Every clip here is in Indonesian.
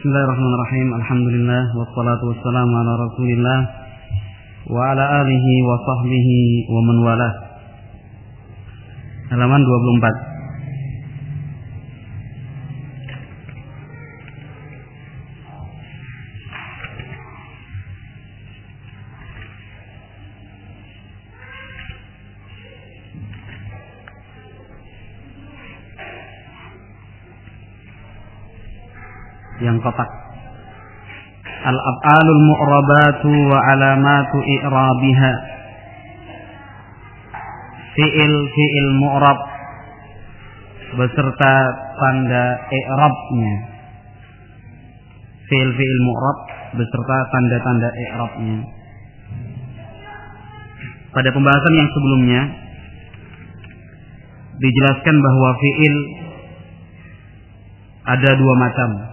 Bismillahirrahmanirrahim. Alhamdulillah wassalatu wassalamu ala Rasulillah wa ala alihi wa sahbihi wa man wala. Halaman 24. Kotak. Al-af'alul mu'rabatu wa alamatu i'rabiha. Fi'il fi'il mu'rab beserta tanda i'rabnya. Fi'il fi'il mu'rab beserta tanda-tanda i'rabnya. Pada pembahasan yang sebelumnya dijelaskan bahwa fi'il ada dua macam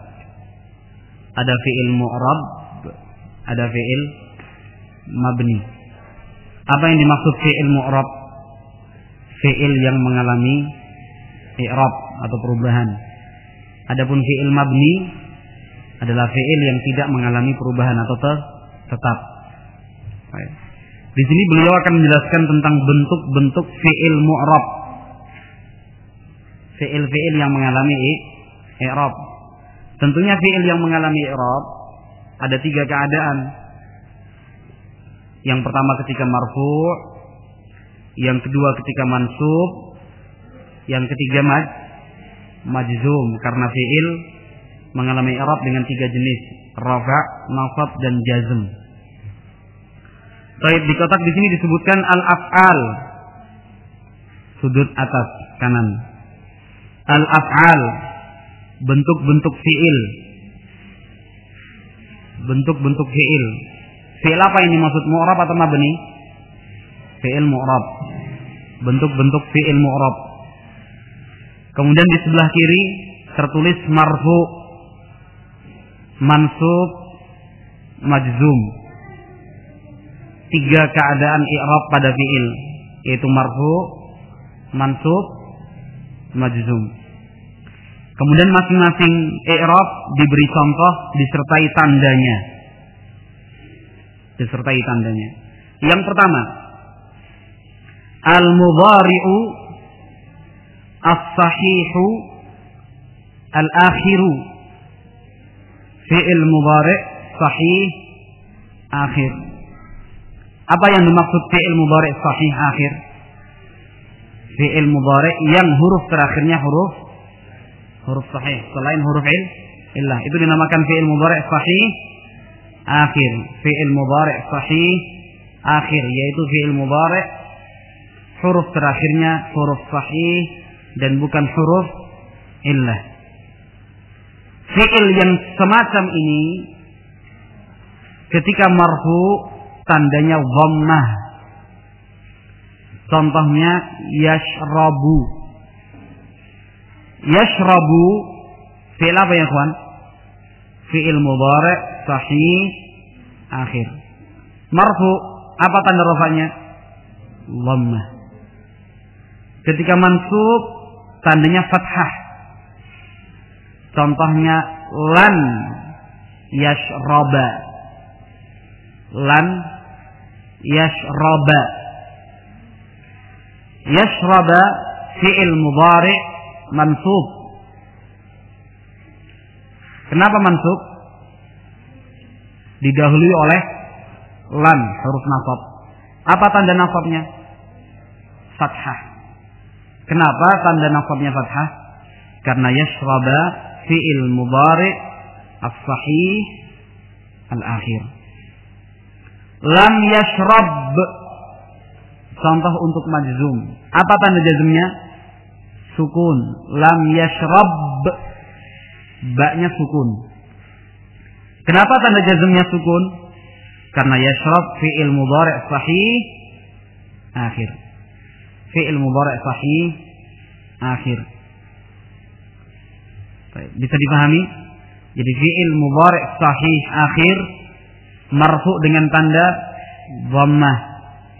ada fi'il mu'rab, ada fi'il mabni. Apa yang dimaksud fi'il mu'rab? Fi'il yang mengalami i'rab atau perubahan. Adapun fi'il mabni adalah fi'il yang tidak mengalami perubahan atau tetap. Di sini beliau akan menjelaskan tentang bentuk-bentuk fi'il mu'rab. Fi'il-fi'il yang mengalami i'rab. Tentunya fi'il yang mengalami i'rab ada tiga keadaan. Yang pertama ketika marfu', yang kedua ketika mansub, yang ketiga maj majzum karena fi'il mengalami i'rab dengan tiga jenis, rafa', nasab dan jazm. Baik, di kotak di sini disebutkan al-af'al. Sudut atas kanan. Al-af'al bentuk-bentuk fiil. Bentuk-bentuk fiil. Fiil apa ini maksud mu'rab atau mabni? Fiil mu'rab. Bentuk-bentuk fiil mu'rab. Kemudian di sebelah kiri tertulis marfu, mansub, majzum. Tiga keadaan i'rab pada fiil yaitu marfu, mansub, majzum. Kemudian masing-masing i'rab diberi contoh disertai tandanya. Disertai tandanya. Yang pertama, al-mudhari'u as-sahihu al-akhiru. Fi'il mudhari' sahih akhir. Apa yang dimaksud fi'il mudhari' sahih akhir? Fi'il mudhari' yang huruf terakhirnya huruf huruf sahih. Selain huruf il illah. Itu dinamakan fi'il mudhari' sahih akhir. Fi'il mudhari' sahih akhir. Yaitu fi'il mudhari' huruf terakhirnya huruf sahih dan bukan huruf illah. Fi'il yang semacam ini ketika marfu tandanya dhammah. Contohnya yashrabu yashrabu fi'il apa ya kawan? Fi'il mudhari' sahih akhir. Marfu apa tanda rafanya? Dhammah. Ketika mansub tandanya fathah. Contohnya lan yashraba. Lan yashraba. Yashraba fi'il mudhari' mansub. Kenapa mansub? Didahului oleh lan huruf nasab. Apa tanda nasabnya? Fathah. Kenapa tanda nasabnya fathah? Karena yashraba fi'il mudhari as-sahih al-akhir. Lam yashrab contoh untuk majzum. Apa tanda jazmnya? Sukun. Lam yashrab baknya sukun. Kenapa tanda jazmnya sukun? Karena yashrab fi'il mudhari' sahih akhir. Fi'il mudhari' sahih akhir. Bisa dipahami? Jadi fi'il mudhari' sahih akhir marfu dengan tanda dhammah.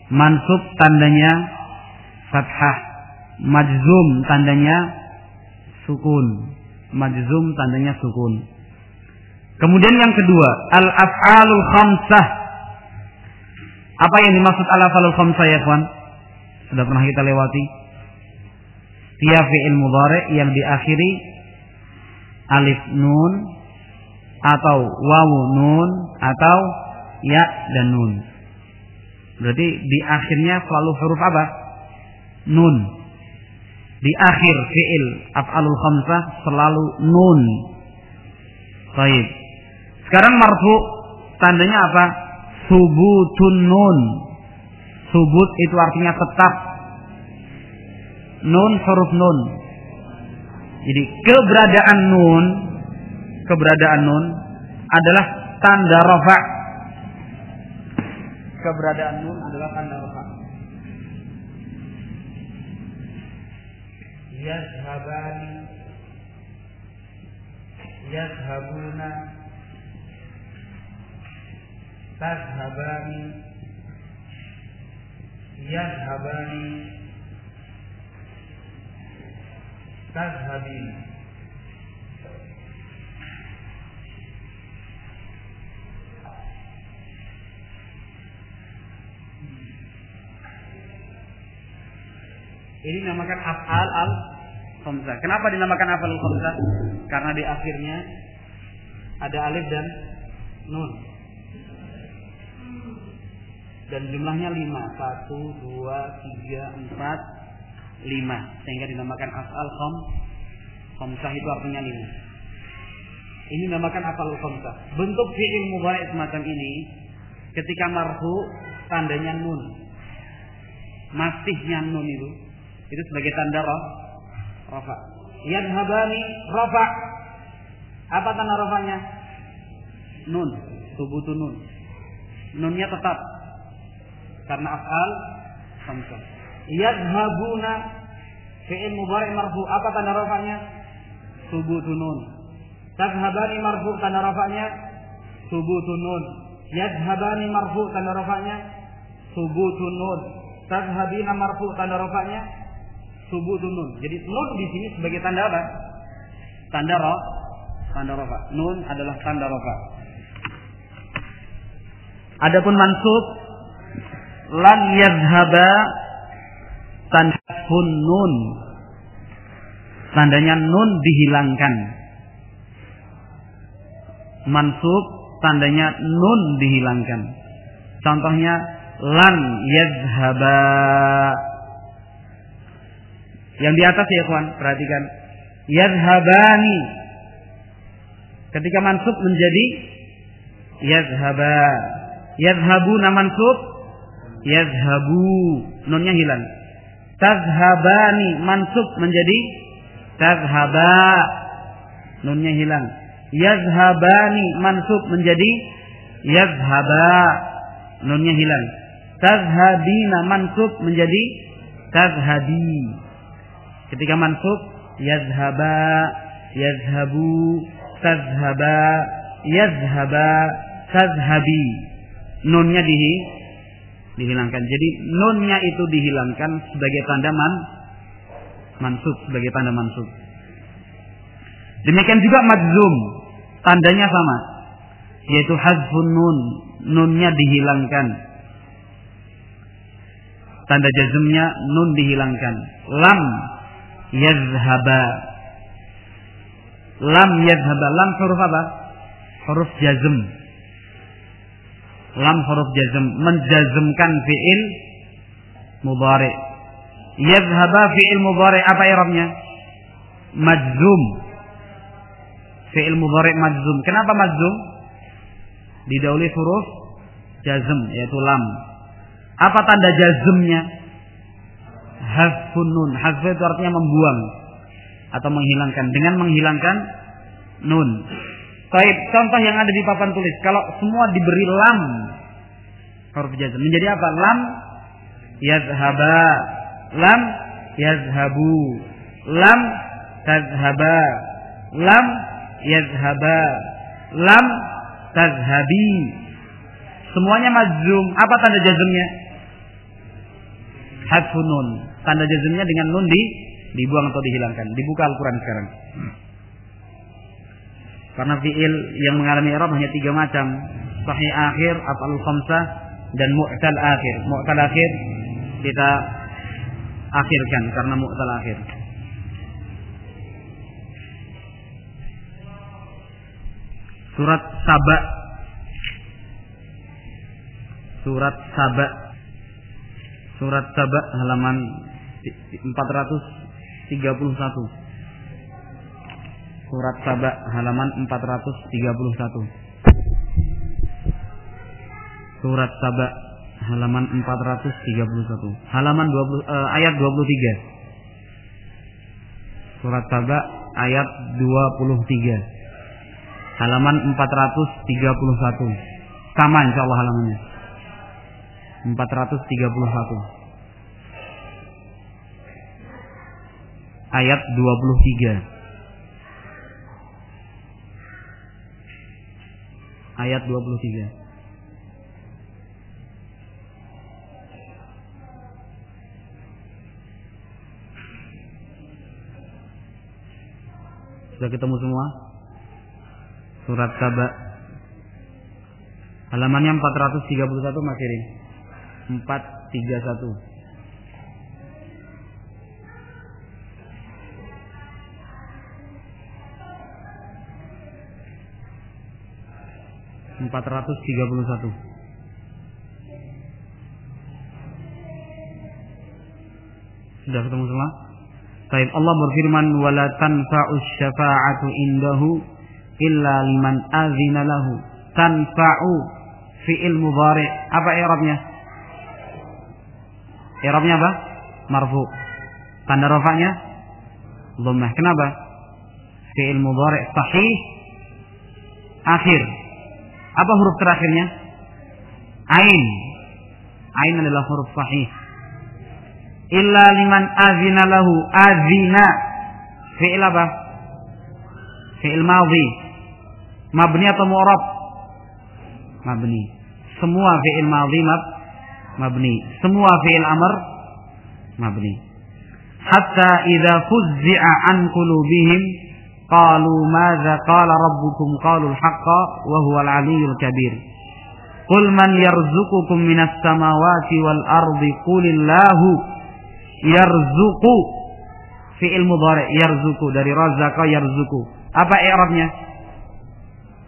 Mansub tandanya fathah majzum tandanya sukun majzum tandanya sukun Kemudian yang kedua, al-af'alul khamsah. Apa yang dimaksud al-af'alul khamsah ya kawan? Sudah pernah kita lewati. Tiap fi'il mudhari yang diakhiri alif nun atau wawu nun atau ya dan nun. Berarti di akhirnya selalu huruf apa? Nun. Di akhir fi'il af'alul khamsah selalu nun. Baik. Sekarang marfu tandanya apa? Subutun nun. Subut itu artinya tetap. Nun huruf nun. Jadi keberadaan nun, keberadaan nun adalah tanda rafa. Keberadaan nun adalah tanda rafa. Yazhabani Yazhabuna Tazhabani Yazhabani tazhabina Ini dinamakan af'al al khamsah. Kenapa dinamakan af'al al khamsah? Karena di akhirnya ada alif dan nun. Dan jumlahnya lima. Satu, dua, tiga, empat, lima sehingga dinamakan asal khom itu artinya lima ini dinamakan asal khomsah bentuk fi'il mudhari semacam ini ketika marfu tandanya nun masihnya nun itu itu sebagai tanda roh rafa yadhabani rafa apa tanda rafanya nun tubutu nun nunnya tetap karena asal khamsah Yadhabuna fi'il mudhari marfu apa tanda rafanya? Subutun nun. Tadhhabani marfu tanda rafanya? Subutun nun. Yadhabani marfu tanda rafanya? Subutun nun. Tadhhabina marfu tanda rafanya? Subutun nun. Jadi nun di sini sebagai tanda apa? Tanda ra, tanda rafa. Nun adalah tanda rafa. Adapun mansub lan yadhhaba tanda nun. Tandanya nun dihilangkan. Mansub tandanya nun dihilangkan. Contohnya lan yazhaba. Yang di atas ya kawan, perhatikan. Yazhabani. Ketika mansub menjadi yazhaba. Yazhabuna mansub yazhabu. Nunnya hilang. Tazhabani mansub menjadi tazhaba. Nunnya hilang. Yazhabani mansub menjadi yazhaba. Nunnya hilang. Tazhabina mansub menjadi tazhabi. Ketika mansub yazhaba, yazhabu, tazhaba, yazhaba, tazhabi. Nunnya dihi dihilangkan. Jadi nunnya itu dihilangkan sebagai tanda man mansub, sebagai tanda mansub. Demikian juga madzum, tandanya sama, yaitu hazfun nun, nunnya dihilangkan. Tanda jazmnya nun dihilangkan. Lam yazhaba. Lam yazhaba. Lam huruf apa? Huruf jazm lam huruf jazm menjazmkan fiil mudhari. Yadhhaba fiil mudhari apa i'rabnya? Majzum. Fiil mudhari majzum. Kenapa majzum? Didahului huruf jazm yaitu lam. Apa tanda jazmnya? Hazfun nun. Itu artinya membuang atau menghilangkan. Dengan menghilangkan nun. Baik, contoh yang ada di papan tulis. Kalau semua diberi lam huruf jazm menjadi apa? Lam yazhaba, lam yazhabu, lam tazhaba, lam yazhaba, lam tazhabi. Semuanya majzum. Apa tanda jazmnya? Hadfun nun. Tanda jazmnya dengan nun di dibuang atau dihilangkan. Dibuka Al-Quran sekarang. Karena fiil yang mengalami i'rab hanya tiga macam. Sahih akhir, af'alul khamsah dan mu'tal akhir. Mu'tal akhir kita akhirkan karena mu'tal akhir. Surat Saba Surat Saba Surat Saba halaman 431 Surat Saba halaman 431 Surat Saba halaman 431 halaman 20 eh, ayat 23 Surat Saba ayat 23 halaman 431 sama insyaallah halamannya 431 ayat 23 ayat 23 Sudah ketemu semua? surat Saba. Halamannya 431 Mas Irin 431 431 Sudah ketemu semua? Baik, Allah berfirman wala tanfa'us syafa'atu indahu illa liman azina lahu. Tanfa'u fi'il mudhari. Apa i'rabnya i'rabnya apa? Marfu. Tanda rafanya dhammah. Kenapa? Fi'il mudhari sahih. Akhir. Apa huruf terakhirnya? Ain. Ain adalah huruf sahih. Illa liman azina lahu azina. Fi'il apa? Fi'il madhi. Mabni atau mu'rab? Mabni. Semua fi'il madhi mab mabni. Semua fi'il amr mabni. Hatta idza fuzzi'a an qulubihim qalu madza qala rabbukum qalu al-haqqa wa huwa al-'aliyyul kabir. Qul man yarzuqukum minas samawati wal ardi qulillahu yarzuqu fi'il mudhari yarzuqu dari razaqa yarzuqu. Apa i'rabnya?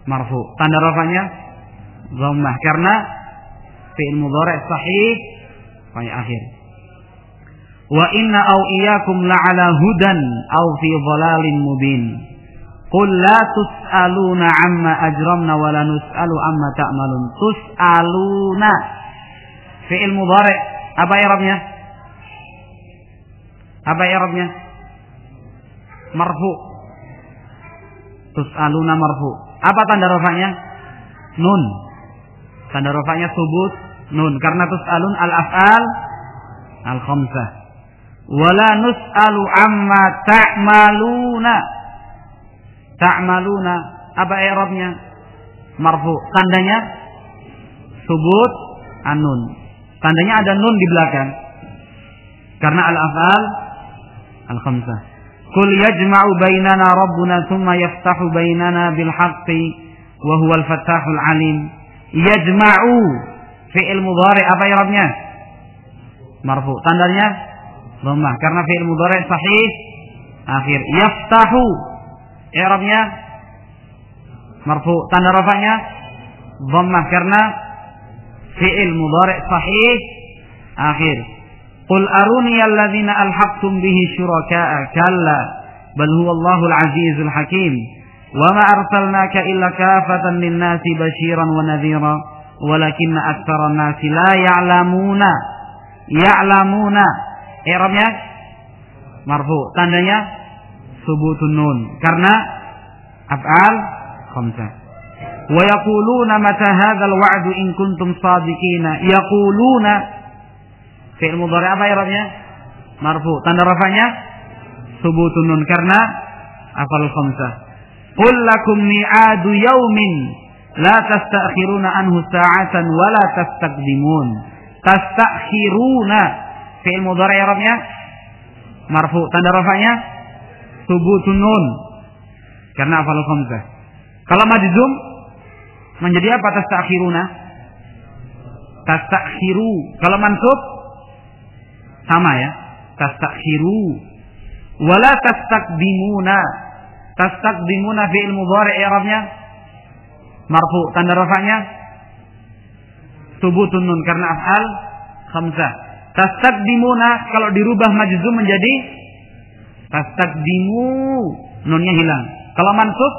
marfu. Tanda rafanya dhammah karena fi'il mudhari' sahih pada akhir. Wa inna aw iyyakum la'ala hudan aw fi dhalalin mubin. Qul la tus'aluna amma ajramna wa la nus'alu amma ta'malun. Tus'aluna fi'il mudhari' apa i'rabnya? Apa i'rabnya? Marfu. Tus'aluna marfu. Apa tanda rofaknya? Nun. Tanda rofaknya subut nun. Karena tus'alun al-af'al al-khamsah. Wala nus'alu amma ta'maluna. Ta'maluna. Apa i'rabnya? Marfu. Tandanya subut anun. Tandanya ada nun di belakang. Karena al-af'al al-khamsah. Kul yajma'u bainana rabbuna thumma yaftahu bainana bil haqqi wa huwal fattahul alim. Yajma'u fi'il mudhari apa i'rabnya? Marfu. Tandanya dhammah karena fi'il mudhari sahih akhir. Yaftahu i'rabnya marfu. Tanda rafanya dhammah karena fi'il mudhari sahih akhir. Qul aruni alladhina alhaqtum bihi syuraka'a kalla bal huwa Allahul azizul hakim wa ma arsalnaka illa kafatan lin-nasi basyiran wa nadhira walakinna aktsara an-nasi la ya'lamuna. Ya'lamuna. I'rabnya marfu. Tandanya subutun nun. Karena af'al khamsah wa yaquluna mata hadzal wa'du in kuntum sadiqina. Yaquluna. Fi'il mudhari apa i'rabnya? Marfu. Tanda rafanya subutun nun. Karena afal khamsah. Qul lakum mi'adu yaumin la tastakhiruna anhu sa'atan wa la tastaqdimun. Tastakhiruna fi'il mudhari i'rabnya marfu. Tanda rafanya subutun nun karena afal khamsah. Kalau majzum menjadi apa tastakhiruna? Tastakhiru. Kalau mansub sama ya. Tastakhiru. Wala tastakdimuna. Tastakdimuna fi'il mudhari' i'rabnya marfu. Tanda rafa'nya subutun nun karena af'al khamsah. Tastakdimuna kalau dirubah majzum menjadi tastakdimu nunnya hilang. Kalau mansub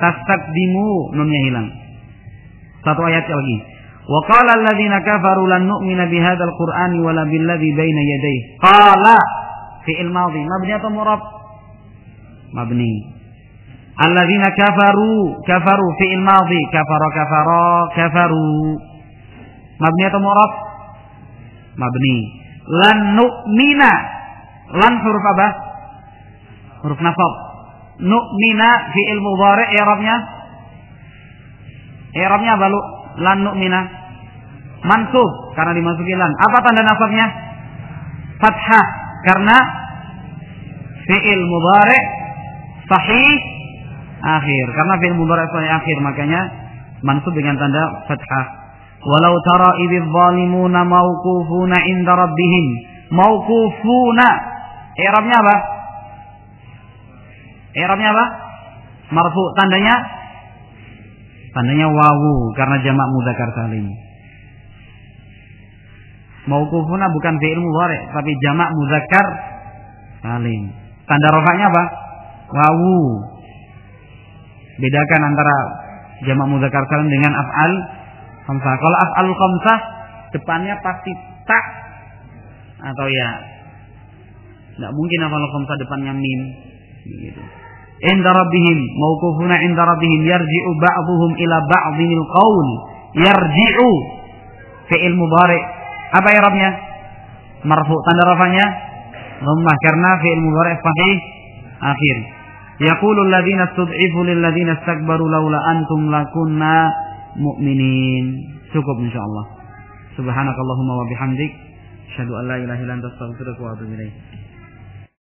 tastakdimu nunnya hilang. Satu ayat lagi. Wa qala alladziina kafaru lan nu'mina bihadzal qur'ani wala billadzi baina yadayhi. Qala fi'il madhi mabni atau murab? Mabni. Alladziina kafaru kafaru fi'il madhi kafara kafara kafaru. Mabni atau murab? Mabni. Lan nu'mina lan huruf apa? Huruf nasab. Nu'mina fi'il mudhari' i'rabnya i'rabnya apa lu? Lan nu'mina mansub karena dimasuki lan. Apa tanda nasabnya? Fathah karena fi'il mudhari' sahih akhir. Karena fi'il mudhari' sahih akhir makanya mansub dengan tanda fathah. Walau tara idz zalimuna mauqufuna inda rabbihim. Mauqufuna. I'rabnya apa? I'rabnya apa? Marfu. Tandanya tandanya wawu karena jamak mudzakkar salim. Mauqufuna bukan fi'il mudhari tapi jamak mudzakkar salim. Tanda rofaknya apa? Wawu. Bedakan antara jamak mudzakkar salim dengan af'al khamsah. Kalau af'al khamsah depannya pasti tak. Atau ya tidak mungkin af'al khamsah depannya mim. Gitu. Inda rabbihim mauqufuna inda rabbihim yarji'u ba'dhum ila ba'dhinil qaul. Yarji'u fi'il mudhari. Apa i'rabnya marfu tanda rafanya? Dhammah karena fi'il mudhari sahih akhir yaqulu alladhina istud'ifu lil ladzina istakbaru laula antum lakunna mu'minin. Cukup insyaallah. Subhanakallahumma wa bihamdik. Asyhadu an la ilaha illa anta astaghfiruka wa atubu ilaik